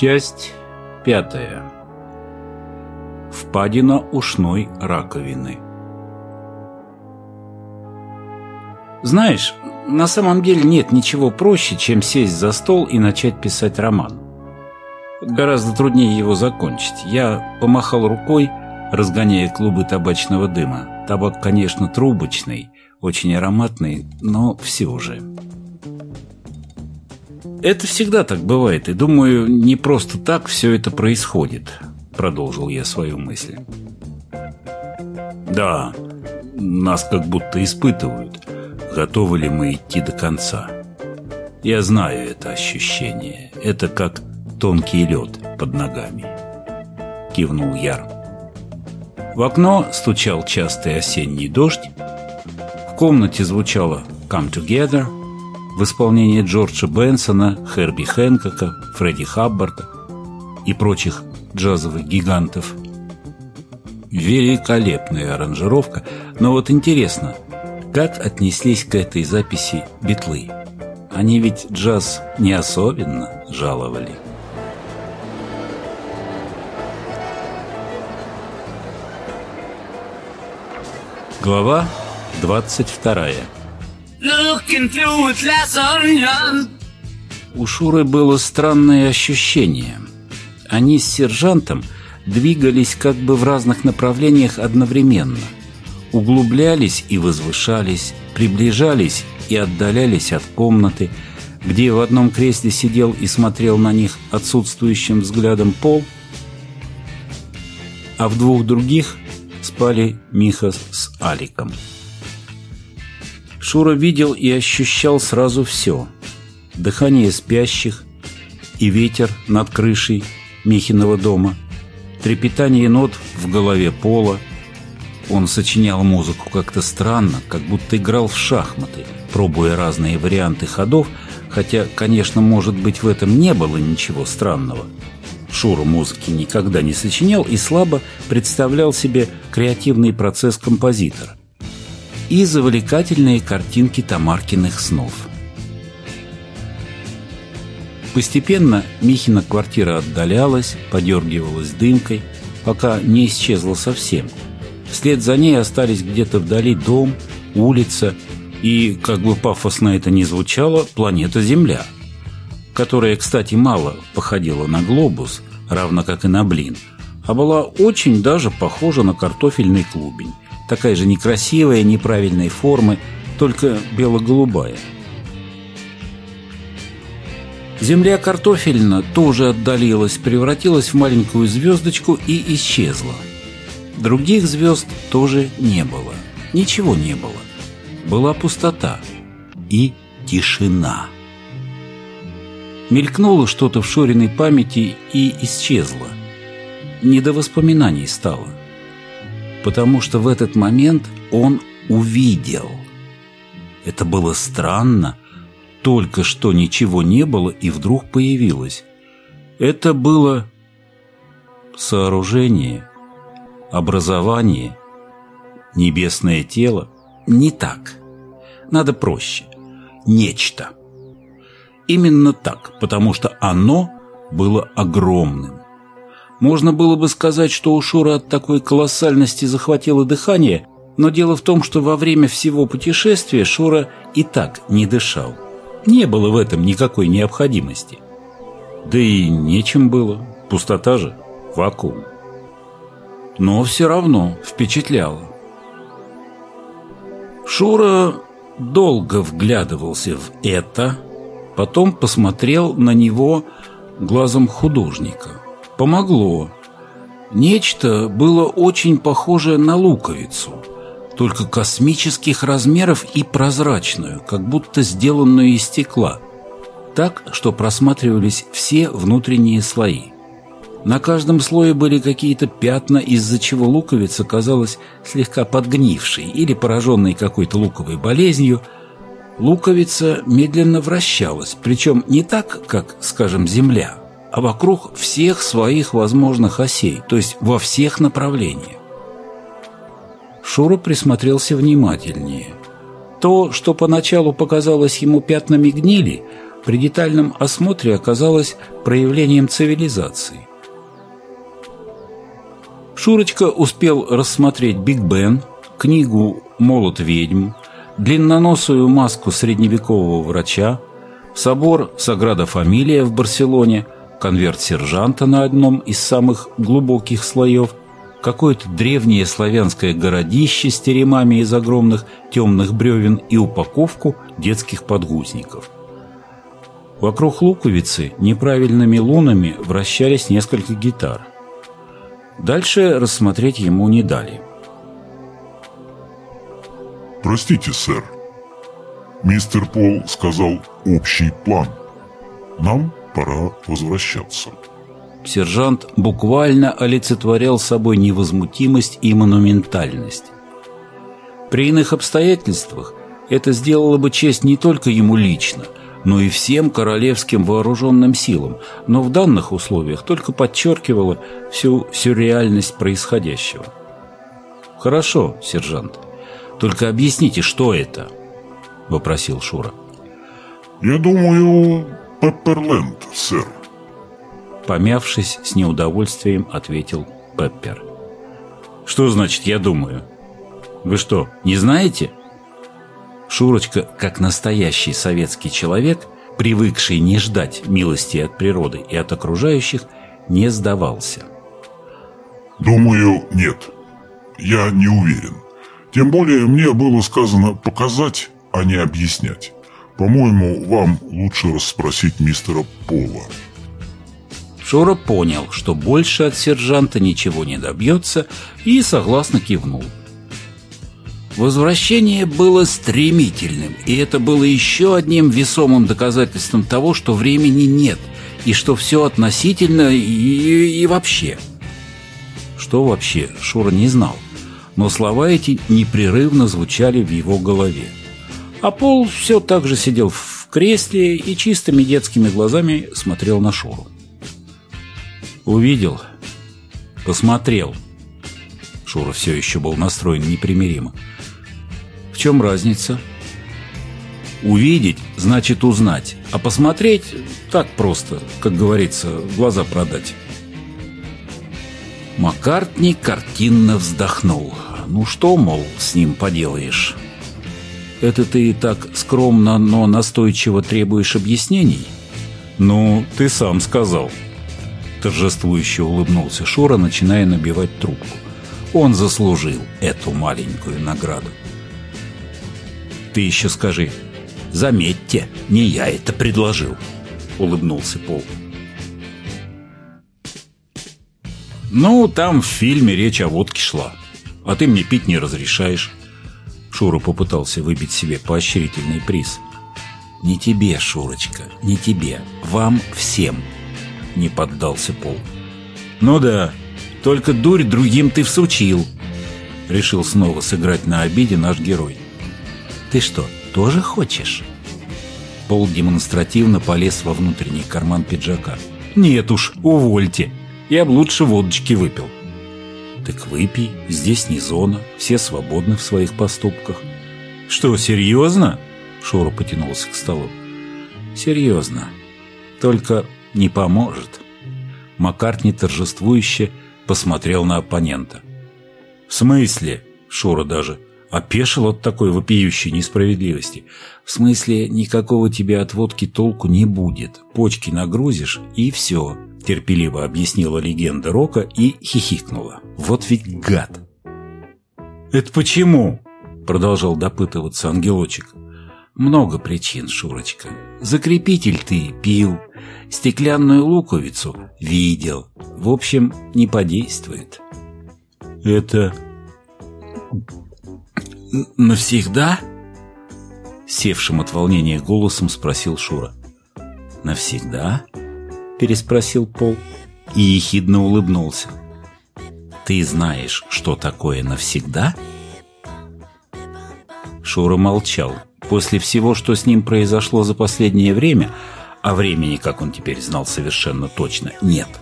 Часть пятая. Впадина ушной раковины. Знаешь, на самом деле нет ничего проще, чем сесть за стол и начать писать роман. Гораздо труднее его закончить. Я помахал рукой, разгоняя клубы табачного дыма. Табак, конечно, трубочный, очень ароматный, но все же. Это всегда так бывает, и думаю, не просто так все это происходит, продолжил я свою мысль. Да, нас как будто испытывают, готовы ли мы идти до конца. Я знаю это ощущение. Это как тонкий лед под ногами. Кивнул Яр. В окно стучал частый осенний дождь. В комнате звучало «Come Together», в исполнении Джорджа Бенсона, Херби Хэнкока, Фредди Хаббарда и прочих джазовых гигантов. Великолепная аранжировка, но вот интересно, как отнеслись к этой записи битлы? Они ведь джаз не особенно жаловали. Глава 22 у Шуры было странное ощущение. Они с сержантом двигались как бы в разных направлениях одновременно. Углублялись и возвышались, приближались и отдалялись от комнаты, где в одном кресле сидел и смотрел на них отсутствующим взглядом пол, а в двух других спали Миха с Аликом. Шура видел и ощущал сразу все. Дыхание спящих и ветер над крышей Михиного дома, трепетание нот в голове пола. Он сочинял музыку как-то странно, как будто играл в шахматы, пробуя разные варианты ходов, хотя, конечно, может быть, в этом не было ничего странного. Шура музыки никогда не сочинял и слабо представлял себе креативный процесс композитора и завлекательные картинки Тамаркиных снов. Постепенно Михина квартира отдалялась, подергивалась дымкой, пока не исчезла совсем. Вслед за ней остались где-то вдали дом, улица и, как бы пафосно это ни звучало, планета Земля, которая, кстати, мало походила на глобус, равно как и на блин, а была очень даже похожа на картофельный клубень, такая же некрасивая, неправильной формы, только бело-голубая. Земля картофельна тоже отдалилась, превратилась в маленькую звездочку и исчезла. Других звезд тоже не было. Ничего не было. Была пустота и тишина. Мелькнуло что-то в Шориной памяти и исчезло. Не до воспоминаний стало потому что в этот момент он увидел. Это было странно. Только что ничего не было и вдруг появилось. Это было сооружение, образование, небесное тело. Не так. Надо проще. Нечто. Именно так, потому что оно было огромным. Можно было бы сказать, что у Шура от такой колоссальности захватило дыхание, но дело в том, что во время всего путешествия Шура и так не дышал. Не было в этом никакой необходимости. Да и нечем было. Пустота же, вакуум. Но все равно впечатляло. Шура долго вглядывался в это, потом посмотрел на него глазом художника – Помогло. Нечто было очень похоже на луковицу, только космических размеров и прозрачную, как будто сделанную из стекла, так, что просматривались все внутренние слои. На каждом слое были какие-то пятна, из-за чего луковица казалась слегка подгнившей или пораженной какой-то луковой болезнью. Луковица медленно вращалась, причем не так, как, скажем, Земля, а вокруг всех своих возможных осей, то есть во всех направлениях. Шура присмотрелся внимательнее. То, что поначалу показалось ему пятнами гнили, при детальном осмотре оказалось проявлением цивилизации. Шурочка успел рассмотреть «Биг Бен», книгу «Молот ведьм», длинноносую маску средневекового врача, собор Саграда Фамилия в Барселоне, конверт сержанта на одном из самых глубоких слоев, какое-то древнее славянское городище с теремами из огромных темных бревен и упаковку детских подгузников. Вокруг луковицы неправильными лунами вращались несколько гитар. Дальше рассмотреть ему не дали. «Простите, сэр. Мистер Пол сказал общий план. Нам пора возвращаться». Сержант буквально олицетворял собой невозмутимость и монументальность. При иных обстоятельствах это сделало бы честь не только ему лично, но и всем королевским вооруженным силам, но в данных условиях только подчеркивало всю сюрреальность происходящего. «Хорошо, сержант, только объясните, что это?» – вопросил Шура. «Я думаю, Пепперленд, сэр». Помявшись с неудовольствием, ответил Пеппер. «Что значит «я думаю»? Вы что, не знаете?» Шурочка, как настоящий советский человек, привыкший не ждать милости от природы и от окружающих, не сдавался. «Думаю, нет. Я не уверен. Тем более мне было сказано показать, а не объяснять. По-моему, вам лучше расспросить мистера Пола». Шура понял, что больше от сержанта ничего не добьется, и согласно кивнул. Возвращение было стремительным, и это было еще одним весомым доказательством того, что времени нет, и что все относительно и, и вообще. Что вообще, Шура не знал, но слова эти непрерывно звучали в его голове. А Пол все так же сидел в кресле и чистыми детскими глазами смотрел на Шуру. Увидел, посмотрел. Шура все еще был настроен непримиримо. В чем разница? Увидеть значит узнать, а посмотреть так просто, как говорится, глаза продать. Маккартни картинно вздохнул. Ну что, мол, с ним поделаешь? Это ты так скромно, но настойчиво требуешь объяснений? Ну, ты сам сказал. Торжествующе улыбнулся Шура, начиная набивать трубку. Он заслужил эту маленькую награду. Ты еще скажи. Заметьте, не я это предложил, улыбнулся Пол. Ну, там в фильме речь о водке шла, а ты мне пить не разрешаешь. Шура попытался выбить себе поощрительный приз. Не тебе, Шурочка, не тебе, вам всем, не поддался Пол. Ну да, только дурь другим ты всучил, решил снова сыграть на обиде наш герой. Ты что, тоже хочешь?» Пол демонстративно полез во внутренний карман пиджака. «Нет уж, увольте. Я бы лучше водочки выпил». «Так выпей, здесь не зона, все свободны в своих поступках». «Что, серьезно?» Шура потянулся к столу. «Серьезно. Только не поможет». Маккартни торжествующе посмотрел на оппонента. «В смысле?» Шура даже опешил от такой вопиющей несправедливости. В смысле, никакого тебе от водки толку не будет. Почки нагрузишь, и все. Терпеливо объяснила легенда Рока и хихикнула. Вот ведь гад. «Это почему?» Продолжал допытываться ангелочек. «Много причин, Шурочка. Закрепитель ты пил, стеклянную луковицу видел. В общем, не подействует». «Это «Навсегда?» Севшим от волнения голосом спросил Шура. «Навсегда?» Переспросил Пол и ехидно улыбнулся. «Ты знаешь, что такое навсегда?» Шура молчал. После всего, что с ним произошло за последнее время, а времени, как он теперь знал совершенно точно, нет –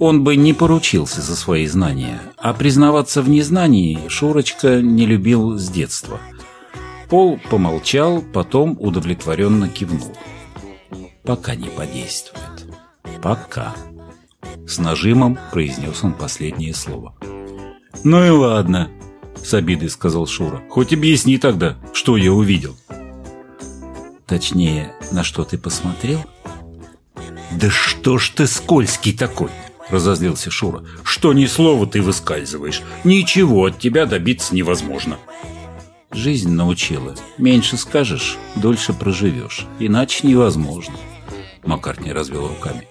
он бы не поручился за свои знания, а признаваться в незнании Шурочка не любил с детства. Пол помолчал, потом удовлетворенно кивнул. пока не подействует. Пока. С нажимом произнес он последнее слово. «Ну и ладно», — с обидой сказал Шура. «Хоть объясни тогда, что я увидел». «Точнее, на что ты посмотрел?» «Да что ж ты скользкий такой!» — разозлился Шура. «Что ни слова ты выскальзываешь. Ничего от тебя добиться невозможно». Жизнь научила. Меньше скажешь, дольше проживешь. Иначе невозможно. Маккартни развел руками.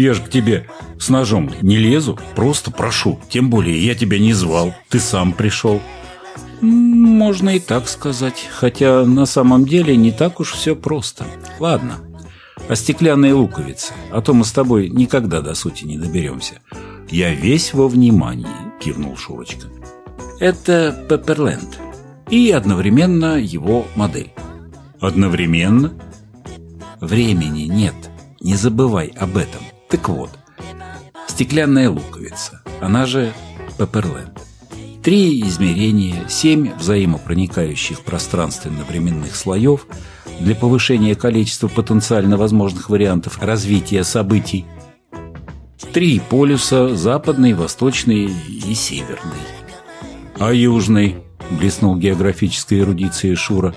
Я же к тебе с ножом не лезу, просто прошу. Тем более я тебя не звал, ты сам пришел. Можно и так сказать, хотя на самом деле не так уж все просто. Ладно, а стеклянные луковицы, а то мы с тобой никогда до сути не доберемся. Я весь во внимании, кивнул Шурочка. Это Пепперленд и одновременно его модель. Одновременно? Времени нет, не забывай об этом. Так вот, стеклянная луковица, она же Пепперленд. Три измерения, семь взаимопроникающих пространственно-временных слоев для повышения количества потенциально возможных вариантов развития событий. Три полюса – западный, восточный и северный. А южный? – блеснул географической эрудицией Шура.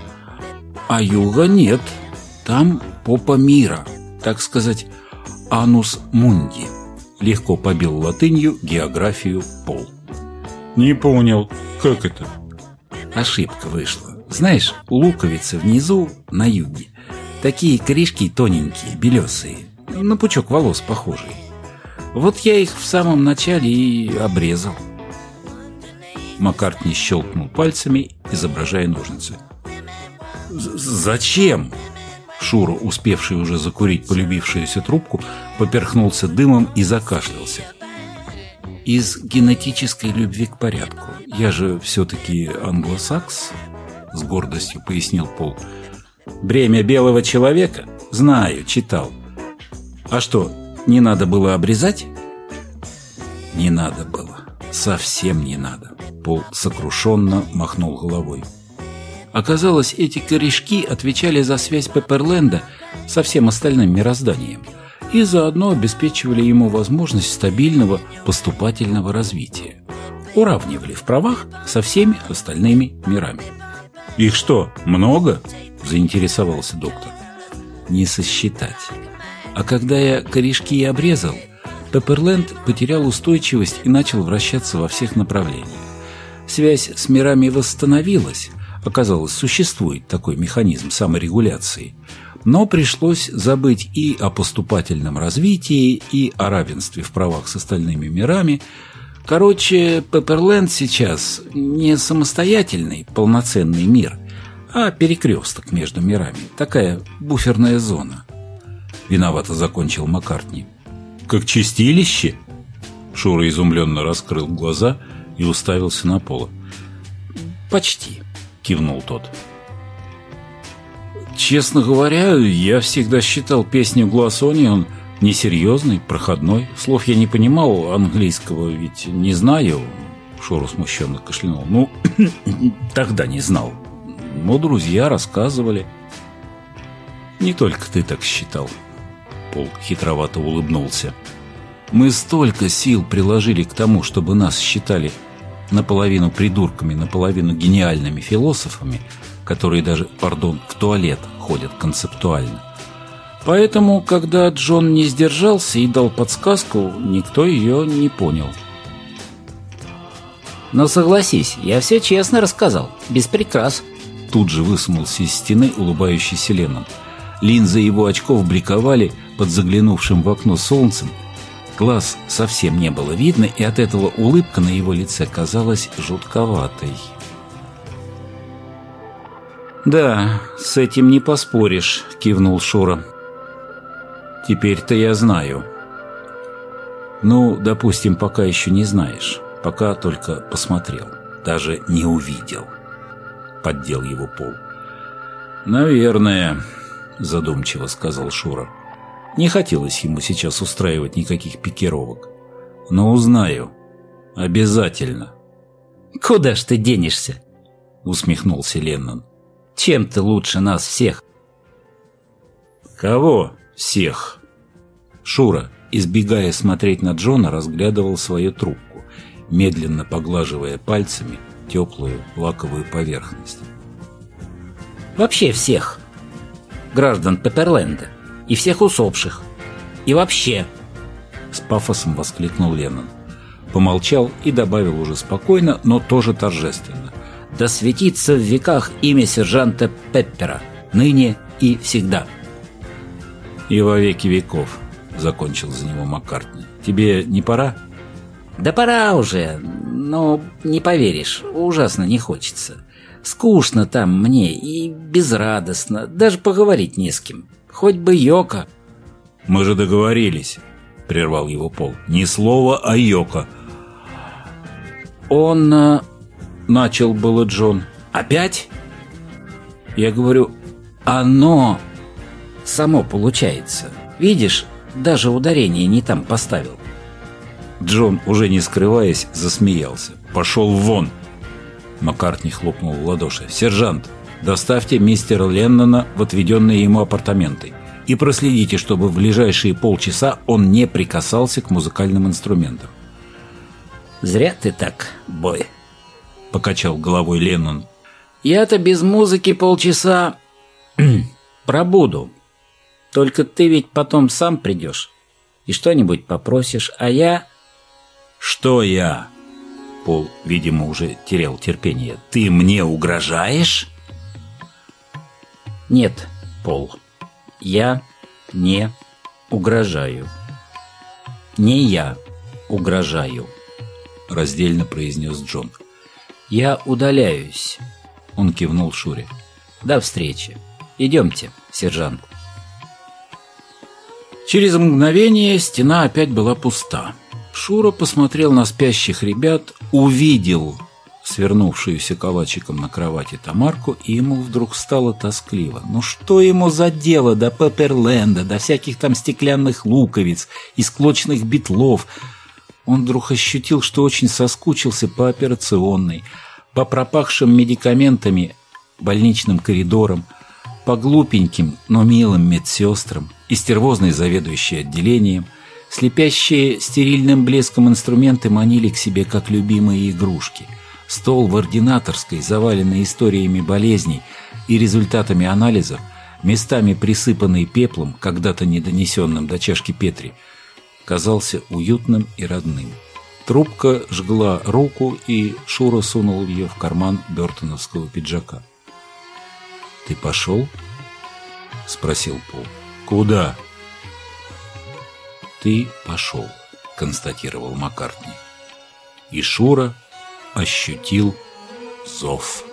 А юга нет. Там попа мира, так сказать, «анус мунди», легко побил латынью географию пол. «Не понял, как это?» Ошибка вышла. Знаешь, луковицы внизу, на юге, такие корешки тоненькие, белесые, на пучок волос похожие. Вот я их в самом начале и обрезал. Маккартни щелкнул пальцами, изображая ножницы. «Зачем?» Шура, успевший уже закурить полюбившуюся трубку, поперхнулся дымом и закашлялся. «Из генетической любви к порядку. Я же все-таки англосакс», — с гордостью пояснил Пол. «Бремя белого человека? Знаю, читал. А что, не надо было обрезать?» «Не надо было. Совсем не надо». Пол сокрушенно махнул головой. Оказалось, эти корешки отвечали за связь Пепперленда со всем остальным мирозданием и заодно обеспечивали ему возможность стабильного поступательного развития. Уравнивали в правах со всеми остальными мирами. «Их что, много?» – заинтересовался доктор. «Не сосчитать. А когда я корешки обрезал, Пепперленд потерял устойчивость и начал вращаться во всех направлениях. Связь с мирами восстановилась – Оказалось, существует такой механизм саморегуляции. Но пришлось забыть и о поступательном развитии, и о равенстве в правах с остальными мирами. Короче, Пепперленд сейчас не самостоятельный, полноценный мир, а перекресток между мирами. Такая буферная зона. Виновато закончил Маккартни. «Как чистилище?» Шура изумленно раскрыл глаза и уставился на Пола. «Почти кивнул тот. Честно говоря, я всегда считал песню Глассонион несерьезной, проходной. Слов я не понимал, английского ведь не знаю. Шору смущенно кашлянул. Ну, тогда не знал. Но друзья рассказывали. Не только ты так считал. Пол хитровато улыбнулся. Мы столько сил приложили к тому, чтобы нас считали наполовину придурками, наполовину гениальными философами, которые даже, пардон, в туалет ходят концептуально. Поэтому, когда Джон не сдержался и дал подсказку, никто ее не понял. Но согласись, я все честно рассказал, без прикрас. Тут же высунулся из стены улыбающийся Леннон. Линзы его очков бликовали под заглянувшим в окно солнцем, Глаз совсем не было видно, и от этого улыбка на его лице казалась жутковатой. «Да, с этим не поспоришь», — кивнул Шура. «Теперь-то я знаю». «Ну, допустим, пока еще не знаешь. Пока только посмотрел. Даже не увидел». Поддел его пол. «Наверное», — задумчиво сказал Шура. Не хотелось ему сейчас устраивать никаких пикировок. Но узнаю. Обязательно. «Куда ж ты денешься?» Усмехнулся Леннон. «Чем ты лучше нас всех?» «Кого?» Всех. Шура, избегая смотреть на Джона, разглядывал свою трубку, медленно поглаживая пальцами теплую лаковую поверхность. Вообще всех. Граждан Пепперленда. И всех усопших. И вообще. С пафосом воскликнул Леннон. Помолчал и добавил уже спокойно, но тоже торжественно. Да светится в веках имя сержанта Пеппера. Ныне и всегда. И во веки веков, закончил за него Маккартни. Тебе не пора? Да пора уже, но не поверишь, ужасно не хочется. Скучно там мне и безрадостно, даже поговорить не с кем. Хоть бы Йока. Мы же договорились, прервал его Пол. Ни слова о Йока. Он... А, начал было Джон. Опять? Я говорю, оно само получается. Видишь, даже ударение не там поставил. Джон, уже не скрываясь, засмеялся. «Пошел вон!» Маккартни хлопнул в ладоши. «Сержант, доставьте мистера Леннона в отведенные ему апартаменты и проследите, чтобы в ближайшие полчаса он не прикасался к музыкальным инструментам». «Зря ты так, Бой», — покачал головой Леннон. «Я-то без музыки полчаса пробуду. Только ты ведь потом сам придешь и что-нибудь попросишь, а я...» «Что я?» Пол, видимо, уже терял терпение. «Ты мне угрожаешь?» «Нет, Пол, я не угрожаю. Не я угрожаю», — раздельно произнес Джон. «Я удаляюсь», — он кивнул Шуре. «До встречи. Идемте, сержант». Через мгновение стена опять была пуста. Шура посмотрел на спящих ребят, увидел свернувшуюся калачиком на кровати Тамарку, и ему вдруг стало тоскливо. Ну что ему за дело до Пепперленда, до всяких там стеклянных луковиц и склочных битлов? Он вдруг ощутил, что очень соскучился по операционной, по пропахшим медикаментами больничным коридорам, по глупеньким, но милым медсестрам и стервозной заведующей отделением – Слепящие стерильным блеском инструменты манили к себе, как любимые игрушки. Стол в ординаторской, заваленный историями болезней и результатами анализов, местами присыпанный пеплом, когда-то недонесенным до чашки Петри, казался уютным и родным. Трубка жгла руку, и Шура сунул ее в карман бертоновского пиджака. «Ты пошел?» — спросил Пол. «Куда?» «Ты пошел», — констатировал Маккартни. И Шура ощутил зов.